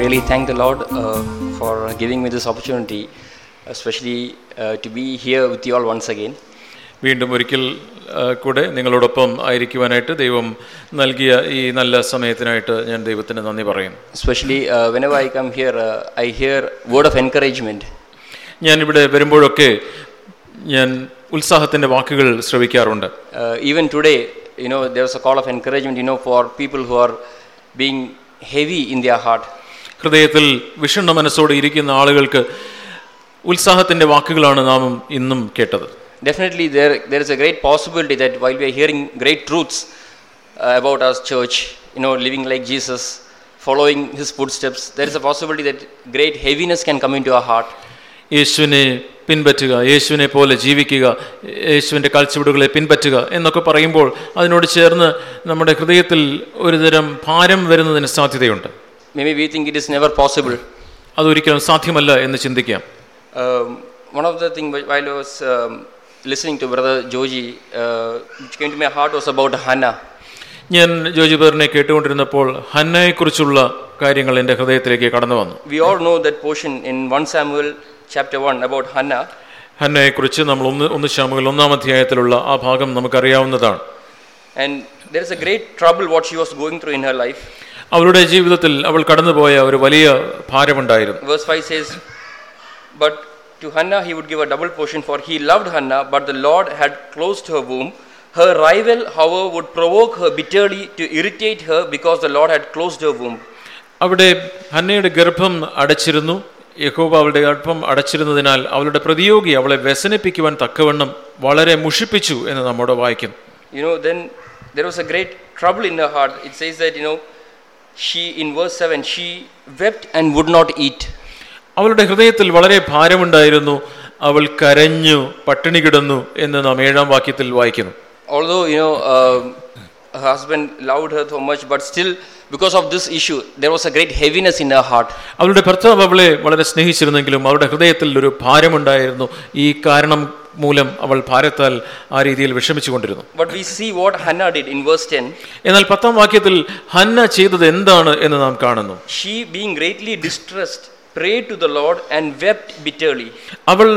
really thank the Lord uh, for giving me this opportunity, especially uh, to be here with you all once again. വീണ്ടും ഒരിക്കൽ കൂടെ നിങ്ങളോടൊപ്പം ആയിരിക്കുവാനായിട്ട് ദൈവം നൽകിയ ഈ നല്ല സമയത്തിനായിട്ട് ഞാൻ ദൈവത്തിന് നന്ദി പറയും Especially uh, I I come here, here I hear word of encouragement. ഞാൻ ഇവിടെ വരുമ്പോഴൊക്കെ ഞാൻ ഉത്സാഹത്തിന്റെ വാക്കുകൾ ശ്രവിക്കാറുണ്ട് even even today, you know, there's a call of encouragement, you know, for people who are being heavy in their heart. ഹൃദയത്തിൽ വിഷണ്ണ മനസ്സോടെ ഇരിക്കുന്ന ആളുകൾക്ക് ഉത്സാഹത്തിന്റെ വാക്കുകളാണ് നാം ഇന്നും കേട്ടത്. Definitely there there is a great possibility that why we are hearing great truths about our church you know living like Jesus following his footsteps there is a possibility that great heaviness can come into our heart യേശുവിനെ പിൻപറ്റുക യേശുവിനെ പോലെ ജീവിക്കുക യേശുവിന്റെ കാഴ്ചവിടുകളെ പിൻപറ്റുക എന്നൊക്കെ പറയുമ്പോൾ അതിനോട് ചേർന്ന് നമ്മുടെ ഹൃദയത്തിൽ ഒരുതരം ഭാരം വരുന്നതിന് സാധ്യതയുണ്ട്. Maybe we think it is never possible. അതൊരിക്കലും സാധ്യമല്ല എന്ന് ചിന്തിക്കാം Um, one of the thing while I was um, listening to Brother Joji, uh, which came to my heart was about Hannah. ഞാൻ ജോജി പേറിനെ കേട്ടുകൊണ്ടിരുന്നപ്പോൾ ഹന്നയെക്കുറിച്ചുള്ള കാര്യങ്ങൾ എന്റെ ഹൃദയത്തിലേക്ക് കടന്നു വന്നു We all know that portion in 1 Samuel chapter 1 about Hannah. ഹന്നയെക്കുറിച്ച് നമ്മൾ ഒന്ന് ഒന്ന് ശാമുകൾ ഒന്നാം അധ്യായത്തിലുള്ള ആ ഭാഗം നമുക്കറിയാവുന്നതാണ് And there is a great trouble what she was going through in her life. അവളുടെ ജീവിതത്തിൽ അവൾ കടന്നുപോയ ഒരു വലിയ ഭാരമുണ്ടായിരുന്നു Verse 5 says, But to Hannah he would give a double portion, for he loved Hannah, but the Lord had closed her womb. Her rival, however, would provoke her bitterly to irritate her because the Lord had closed her womb. അവിടെ ഹന്നയുടെ ഗർഭം അടച്ചിരുന്നു യഹോബ അവളുടെ ഗർഭം അടച്ചിരുന്നതിനാൽ അവളുടെ പ്രതിയോഗി അവളെ വ്യസനിപ്പിക്കുവാൻ തക്കവണ്ണം വളരെ മുഷിപ്പിച്ചു എന്ന് നമ്മോട് വായിക്കും You know, then there was a great trouble in her heart. It says that, you know, she, in verse 7, she wept and would not eat. അവളുടെ ഹൃദയത്തിൽ വളരെ ഭാരമുണ്ടായിരുന്നു അവൾ കരഞ്ഞു പട്ടിണി കിടന്നു എന്ന് നാം ഏഴാം വാക്യത്തിൽ വായിക്കുന്നു Although, you know, uh, her husband loved her so much, but still, because of this issue, there was a great heaviness in her heart. അവളുടെ ഭർത്താവ് അവളെ വളരെ സ്നേഹിച്ചിരുന്നെങ്കിലും അവളുടെ ഹൃദയത്തിൽ ഒരു ഭാരമുണ്ടായിരുന്നു ഈ കാരണം മൂലം അവൾ ഭാരത്താൽ ആ രീതിയിൽ വിഷമിച്ചുകൊണ്ടിരുന്നു But we see what Hannah did in verse 10. എന്നാൽ പത്താം വാക്യത്തിൽ ഹന്ന ചെയ്തത് എന്താണ് എന്ന് നാം കാണുന്നു She, being greatly distressed, prayed to the Lord and wept bitterly. അവൾ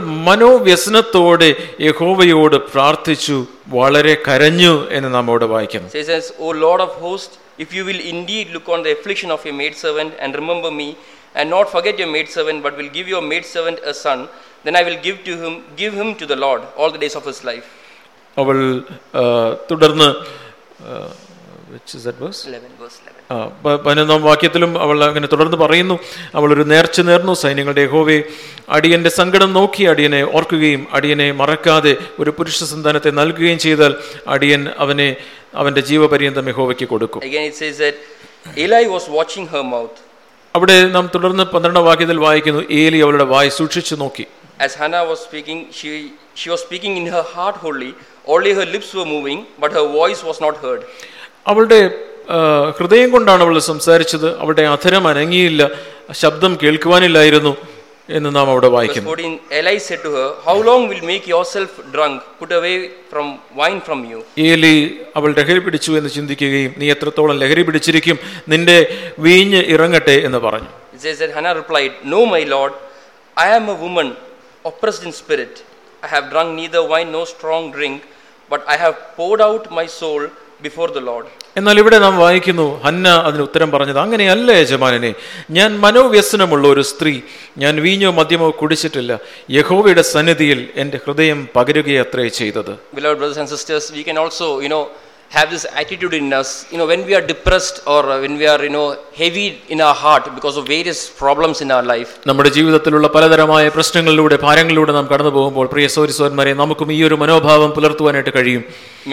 മനോവ്യസനത്തോടെ യഹോവയോട് പ്രാർത്ഥിച്ചു വളരെ കരഞ്ഞു എന്ന് നാം അവിടെ വായിക്കുന്നു Says, as, O Lord of hosts, if you will indeed look on the affliction of your maidservant and remember me, and not forget your maidservant, but will give your maidservant a son, then I will give to him, give him to the Lord all the days of his life. അവൾ ആ, തുടർന്ന് ആ, which is that verse? 11, verse 11. ആ, പ- പതിനൊന്നാം വാക്യത്തിലും അവൾ അങ്ങനെ തുടർന്ന് പറയുന്നു അവൾ ഒരു നേർച്ച നേർന്നു സൈന്യങ്ങളുടെ യഹോവേ അടിയന്റെ സങ്കടം നോക്കി അടിയനെ ഓർക്കുകയും അടിയനെ മറക്കാതെ ഒരു പുരുഷ സന്താനത്തെ നൽകുകയും ചെയ്താൽ അടിയൻ അവനെ അവന്റെ ജീവപര്യന്തം യഹോവയ്ക്ക് കൊടുക്കും Again, it says that Eli was watching her mouth. അവിടെ നാം തുടർന്ന് പന്ത്രണ്ടാം വാക്യത്തിൽ വായിക്കുന്നു ഏലി അവളുടെ വായ് സൂക്ഷിച്ചു നോക്കി as Hannah was speaking, she, she was speaking in her heart wholly. Only her lips were moving, but her voice was not heard. അവളുടെ ഹൃദയം കൊണ്ടാണ് അവൾ സംസാരിച്ചത്. അവളുടെ അധരം അനങ്ങിയില്ല. ശബ്ദം കേൾക്കുവാനില്ലായിരുന്നു എന്ന് നാം അവിടെ വായിക്കുന്നു. അവൾ ലഹരി പിടിച്ചു എന്ന് ചിന്തിക്കുകയും നീ എത്രത്തോളം ലഹരി പിടിച്ചിരിക്കും? നിന്റെ വീഞ്ഞ് ഇറങ്ങട്ടെ എന്ന് പറഞ്ഞു. I am a woman oppressed in spirit. I have drunk neither wine nor strong drink, but I have poured out my soul before the Lord. എന്നാൽ ഇവിടെ നാം വായിക്കുന്നു ഹന്ന അതിന് ഉത്തരം പറഞ്ഞത് അങ്ങനെയല്ല യജമാനെ ഞാൻ മനോവ്യസനമുള്ള ഒരു സ്ത്രീ ഞാൻ വീഞ്ഞോ മദ്യമോ കുടിച്ചിട്ടില്ല യഹോവയുടെ സന്നിധിയിൽ എന്റെ ഹൃദയം പകരുകയത്രേ ചെയ്തത് Have this attitude in us. You know, when we are depressed or uh, when we are, you know, heavy in our heart because of various problems in our life, നമ്മുടെ ജീവിതത്തിലുള്ള പലതരമായ പ്രശ്നങ്ങളിലൂടെ ഭാരങ്ങളിലൂടെ നാം കടന്നു പോകുമ്പോൾ പ്രിയ സോരിസോന്മാരെ നമുക്കും ഈ ഒരു മനോഭാവം പുലർത്തുവാനായിട്ട് കഴിയും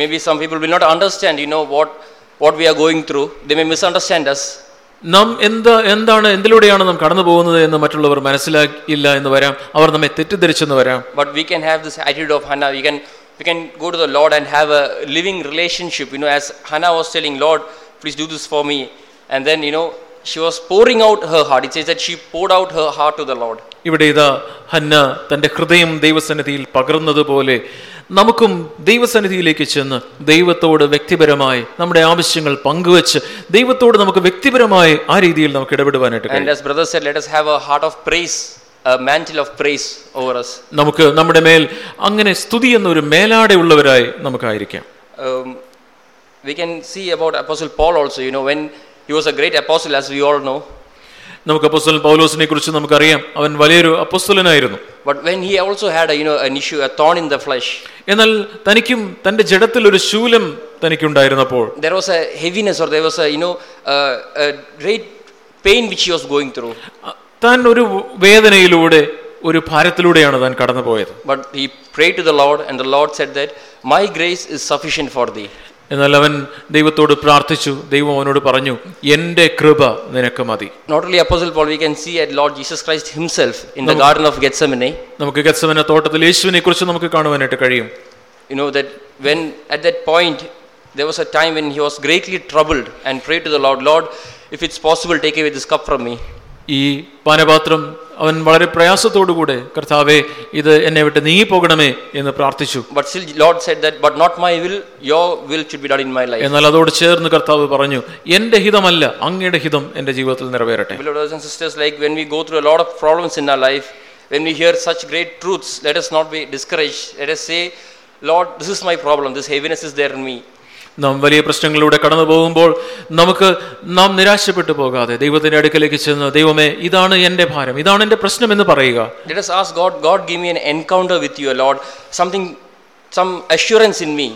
maybe some people will not understand, you know, what, what we are going through. They may misunderstand us. നാം എന്താ എന്താണ് എന്തിലൂടെയാണ് നാം കടന്നു പോകുന്നത് എന്ന് മറ്റുള്ളവർ മനസ്സിലാക്കില്ല എന്ന് വരാം അവർ നമ്മെ തെറ്റിദ്ധരിച്ചെന്ന് വരാം But we can have this attitude of Hannah. We can we can go to the Lord and have a living relationship. You know, as Hannah was telling, Lord, please do this for me. And then, you know, she was pouring out her heart. It says that she poured out her heart to the Lord. ഇവിടെ ഇതാ Hannah തന്റെ ഹൃദയം ദൈവസന്നിധിയിൽ പകർന്നതുപോലെ നമുക്കും ദൈവസന്നിധിയിലേക്ക് ചെന്ന് ദൈവത്തോട് വ്യക്തിപരമായി നമ്മുടെ ആവശ്യങ്ങൾ പങ്കുവെച്ച് ദൈവത്തോട് നമുക്ക് വ്യക്തിപരമായി ആ രീതിയിൽ നമുക്ക് ഇടപെടുവാനായിട്ട് കഴിയും And as brother said, let us have a heart of praise, a mantle of praise over us. നമുക്ക് നമ്മുടെ മേൽ അങ്ങനെ സ്തുതി എന്നൊരു മേലാടെ ഉള്ളവരായി നമുക്കായിരിക്കാം Um, we can see about Apostle Paul also, you know, when he was a great apostle, as we all know. നമുക്ക് അപ്പോസ്തലൻ പൗലോസിനെ കുറിച്ച് നമുക്കറിയാം അവൻ വലിയൊരു അപ്പോസ്തലനായിരുന്നു But when he also had a, you know, an issue, a thorn in the flesh, എന്നാൽ തനിക്കും തന്റെ ജഡത്തിൽ ഒരു ശൂലം തനിക്കുണ്ടായിരുന്നപ്പോൾ there was a heaviness or there was a, you know, a, a great pain which he was going through. അ- താൻ ഒരു വേദനയിലൂടെ ഒരു ഭാരത്തിലൂടെയാണ് താൻ കടന്നുപോയത് But he prayed to the Lord, and the Lord said that, My grace is sufficient for thee. എന്നാൽ അവൻ ദൈവത്തോട് പ്രാർത്ഥിച്ചു ദൈവം അവനോട് പറഞ്ഞു എന്റെ കൃപ നിനക്ക് മതി Not only Apostle Paul, we can see at Lord Jesus Christ himself in the Garden of Gethsemane. നമുക്ക് ഗത്സവന തോട്ടത്തിൽ യേശുവിനെ കുറിച്ച് നമുക്ക് കാണുവാനായിട്ട് കഴിയും You know that when at that point there was a time when he was greatly troubled and prayed to the Lord, Lord, if it's possible, take away this cup from me. ഈ പാനപാത്രം അവൻ വളരെ പ്രയാസത്തോടുകൂടെ കർത്താവെ ഇത് എന്നെ വിട്ട് നീങ്ങി പോകണമേ എന്ന് പ്രാർത്ഥിച്ചു But still, Lord said that, but not my will, your will should be done in my life. എന്നാൽ അതോട് ചേർന്ന് കർത്താവ് പറഞ്ഞു എന്റെ ഹിതമല്ല അങ്ങയുടെ ഹിതം എന്റെ ജീവിതത്തിൽ നിറവേറട്ടെ brothers and sisters, like when we go through a lot of problems in our life, when we hear such great truths, let us not be discouraged. Let us say, Lord, this is my problem. This heaviness is there in me. നാം വലിയ പ്രശ്നങ്ങളിലൂടെ കടന്നു പോകുമ്പോൾ നമുക്ക് നാം നിരാശപ്പെട്ടു പോകാതെ ദൈവത്തിന്റെ അടുക്കലേക്ക് ചെന്ന് ദൈവമേ ഇതാണ് എന്റെ ഭാരം ഇതാണ് എന്റെ പ്രശ്നം എന്ന് പറയുക Let us ask God, God, give me an encounter with you, Lord. Something, some assurance in me.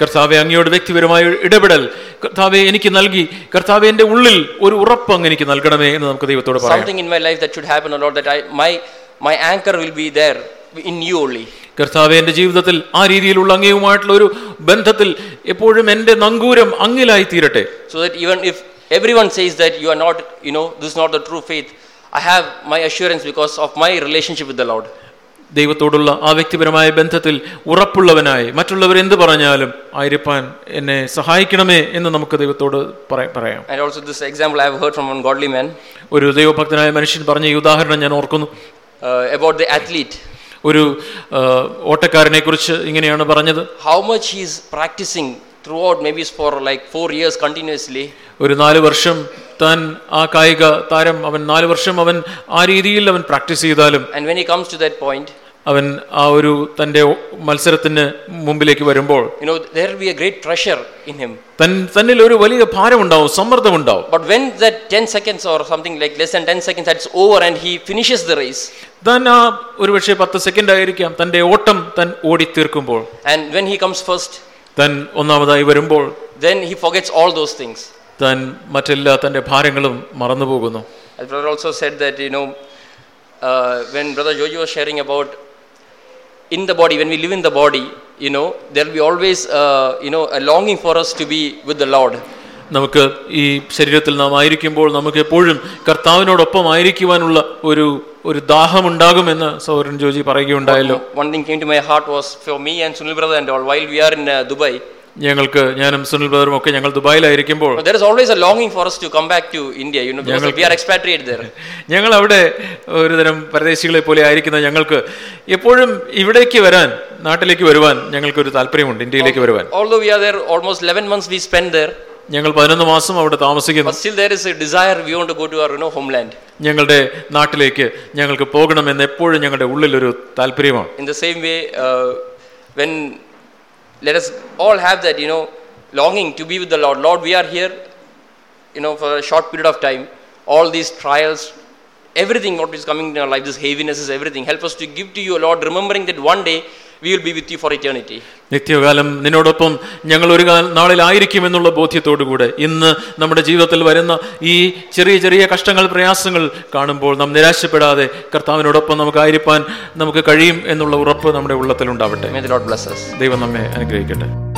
കർത്താവെ അങ്ങയോട് വ്യക്തിപരമായ ഒരു ഇടപെടൽ കർത്താവെ എനിക്ക് നൽകി കർത്താവെ എന്റെ ഉള്ളിൽ ഒരു ഉറപ്പ് അങ്ങ് എനിക്ക് നൽകണമേ എന്ന് നമുക്ക് ദൈവത്തോട് പറയാം Something in my life that should happen, Lord, that I, my, my anchor will be there in you only. കർത്താവ് എന്റെ ജീവിതത്തിൽ ആ രീതിയിലുള്ള അങ്ങേയുമായിട്ടുള്ള ഒരു ബന്ധത്തിൽ എപ്പോഴും എന്റെ നങ്കൂരം അങ്ങിലായി തീരട്ടെ so that ദൈവൻ if everyone says that you are not you know this not the true faith I have my assurance because of my relationship with the lord ദൈവത്തോടുള്ള ആ വ്യക്തിപരമായ ബന്ധത്തിൽ ഉറപ്പുള്ളവനായി. മറ്റുള്ളവർ എന്ത് പറഞ്ഞാലും ആയിരപ്പാൻ എന്നെ സഹായിക്കണമേ എന്ന് നമുക്ക് ദൈവത്തോട് പറയാം. ഒരു ദൈവഭക്തനായ മനുഷ്യൻ പറഞ്ഞ ഈ ഉദാഹരണം ഞാൻ ഓർക്കുന്നു. അബൌട്ട് ദ അത്ലീറ്റ് ഒരു ഓട്ടക്കാരനെ കുറിച്ച് ഇങ്ങനെയാണ് പറഞ്ഞത്. How much he's practicing throughout maybe four like four years continuously ഒരു നാല് വർഷം താൻ ആ കായിക താരം അവൻ നാല് വർഷം അവൻ ആ രീതിയിൽ അവൻ പ്രാക്ടീസ് ചെയ്താലും and when he comes to that point അവൻ ആ ഒരു തന്റെ മത്സരത്തിന് മുമ്പിലേക്ക് വരുമ്പോൾ you know, there will be a great pressure in him. തൻ തന്നിൽ ഒരു വലിയ ഭാരമുണ്ടാവും സമ്മർദ്ദമുണ്ടാവും But when that 10 seconds or something like less than 10 seconds that's over and he finishes the race, താൻ ആ ഒരുപക്ഷെ പത്ത് സെക്കൻഡ് ആയിരിക്കാം തന്റെ ഓട്ടം താൻ ഓടിത്തീർക്കുമ്പോൾ and when he comes first, താൻ ഒന്നാമതായി വരുമ്പോൾ then he forgets all those things. താൻ മറ്റെല്ലാ തന്റെ ഭാരങ്ങളും മറന്നുപോകുന്നു As brother also said that, you know, uh, when brother Joji was sharing about in the body, when we live in the body, you know, there will be always, uh, you know, a longing for us to be with the Lord. നമുക്ക് ഈ ശരീരത്തിൽ നാം ആയിരിക്കുമ്പോൾ നമുക്ക് എപ്പോഴും കർത്താവിനോടൊപ്പം ആയിരിക്കുവാനുള്ള ഒരു ഒരു ദാഹമുണ്ടാകുമെന്ന് സൗരൻ Joji പറയുകയുണ്ടായല്ലോ One thing came to my heart was for me and Sunil brother and all, while we are in uh, Dubai, ഞങ്ങൾക്ക് ഞാനും സുനിൽ ബ്രദറും ഒക്കെ ഞങ്ങൾ ദുബായിലായിരിക്കുമ്പോൾ there is always a longing for us to come back to India, you know, because we are expatriate there. ഞങ്ങൾ അവിടെ ഒരുതരം പരദേശികളെ പോലെ ആയിരിക്കുന്ന ഞങ്ങൾക്ക് എപ്പോഴും ഇവിടേക്ക് വരാൻ നാട്ടിലേക്ക് വരുവാൻ ഞങ്ങൾക്ക് ഒരു താല്പര്യമുണ്ട് ഇന്ത്യയിലേക്ക് വരുവാൻ Although we are there almost 11 months we spend there, ഞങ്ങൾ പതിനൊന്ന് മാസം അവിടെ താമസിക്കുന്നു but there is a desire we want to go to our, you know, homeland. ഞങ്ങളുടെ നാട്ടിലേക്ക് ഞങ്ങൾക്ക് പോകണമെന്ന് എപ്പോഴും ഞങ്ങളുടെ ഉള്ളിൽ ഒരു താല്പര്യമാണ് In the same way, uh, when let us all have that, you know, longing to be with the Lord. Lord, we are here, you know, for a short period of time. All these trials, everything what is coming in our life, this heaviness is everything. Help us to give to you, Lord, remembering that one day we will be with you for eternity. നിത്യകാലം നിന്നോടൊപ്പം ഞങ്ങൾ ഒരു നാളിലായിരിക്കും എന്നുള്ള ബോധ്യത്തോടു ബോധ്യത്തോടുകൂടെ ഇന്ന് നമ്മുടെ ജീവിതത്തിൽ വരുന്ന ഈ ചെറിയ ചെറിയ കഷ്ടങ്ങൾ പ്രയാസങ്ങൾ കാണുമ്പോൾ നാം നിരാശപ്പെടാതെ കർത്താവിനോടൊപ്പം നമുക്കായിരിക്കാൻ നമുക്ക് കഴിയും എന്നുള്ള ഉറപ്പ് നമ്മുടെ bless us. ദൈവം നമ്മെ അനുഗ്രഹിക്കട്ടെ